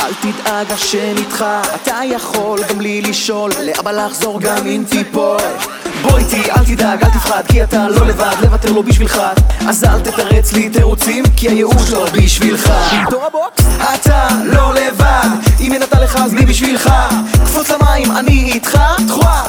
אל תדאג השם איתך. אתה יכול גם בלי לשאול לאבא לחזור גם אם תיפול. בוא איתי אל תדאג אל תפחד כי אתה לא לבד לוותר לו בשבילך. אז אל תתרץ לי תירוצים כי הייאוש לא בשבילך. אתה לא לבד. אם אין אתה לך אז מי בשבילך? קפוץ למים אני איתך. תחואה